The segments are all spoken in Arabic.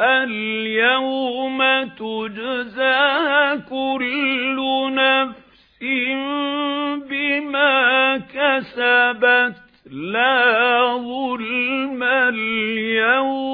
الْيَوْمَ تُجْزَى كُلُّ نَفْسٍ بِمَا كَسَبَتْ لَا ظُلْمَ الْيَوْمَ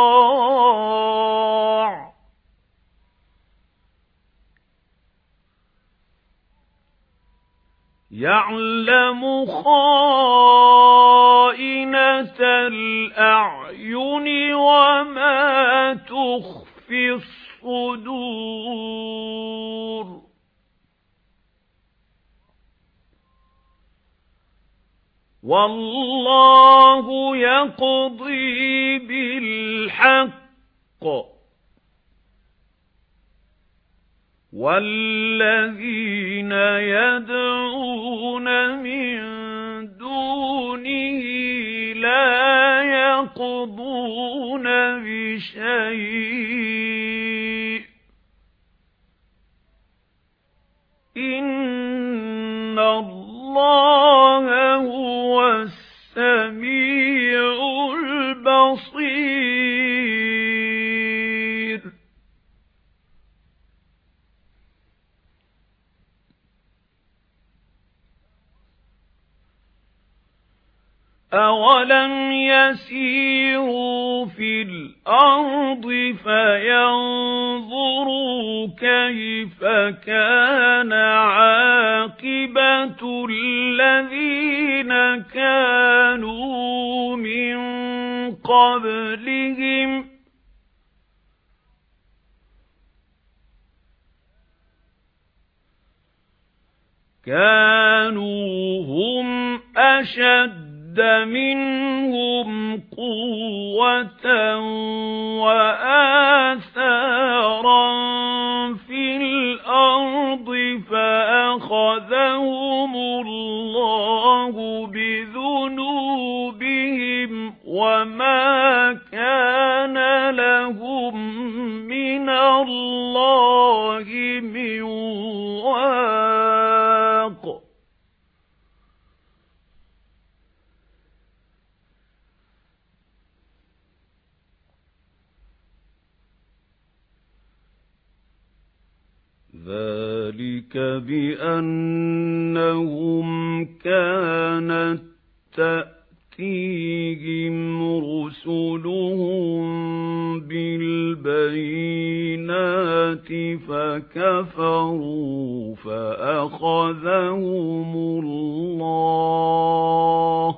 يَعْلَمُ خَائِنَةَ الْأَعْيُنِ وَمَا تُخْفِي الصُّدُورُ. وَاللَّهُ يَقْضِي بِالْحَقِّ. وَالَّذِينَ يَدْعُونَ مِن دُونِهِ لَا يَقْضُونَ بِشَيْءٍ إِنَّ اللَّهَ أَوَلَمْ يَسِيرُوا فِي الْأَرْضِ فَيَنظُرُوا كَيْفَ كَانَ عَاقِبَةُ الَّذِينَ كَانُوا مِن قَبْلِهِمْ كَانُوا هُمْ أَشَدَّ اشْتَدَّ مِنْهُمْ قُوَّةً وَآثَارًا فِي الْأَرْضِ فَأَخَذَهُمُ اللَّهُ بِذُنُوبِهِمْ وَمَا كَانَ لَهُم مِّنَ اللَّهِ مِن وَاقٍ ذَلِكَ بِأَنَّهُمْ كَانَتْ تَأْتِيهِمْ رُسُلُهُم بِالْبَيِّنَاتِ فَكَفَرُوا فَأَخَذَهُمُ اللَّهُ.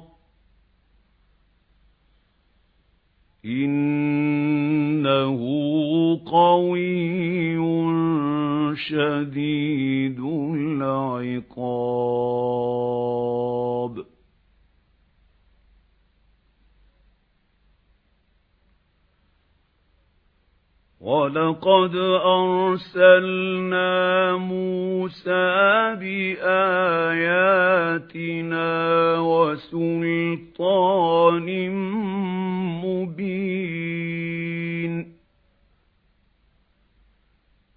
إِنَّهُ قَوِيٌّ شَدِيدُ الْعِقَابِ. وَلَقَدْ أَرْسَلْنَا مُوسَى بِآيَاتِنَا وَسُلْطَانٍ مُبِينٍ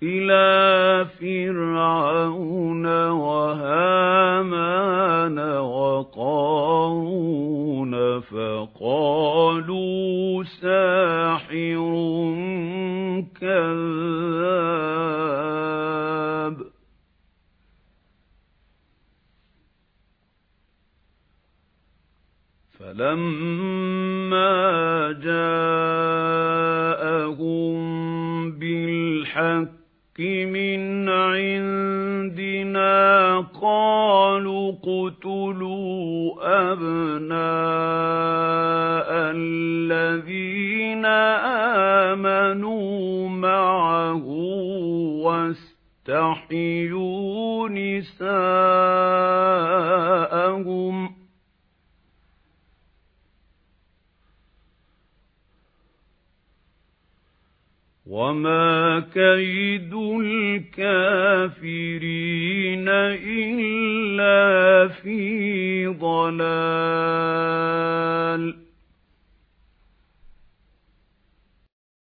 إِلَى فِرْعَوْنَ وَهَامَانَ وَقَارُونَ فَقَالُوا سَاحِرٌ كَذَّابٌ. فَلَمَّا جَاءَهُم بِالْحَقِّ مِنْ عِندِنَا قَالُوا اقْتُلُوا أَبْنَاءَ الَّذِينَ آمَنُوا مَعَهُ وَاسْتَحْيُوا نِسَاءَهُمْ وَمَا كَيْدُ الْكَافِرِينَ إِلَّا فِي ضَلَالٍ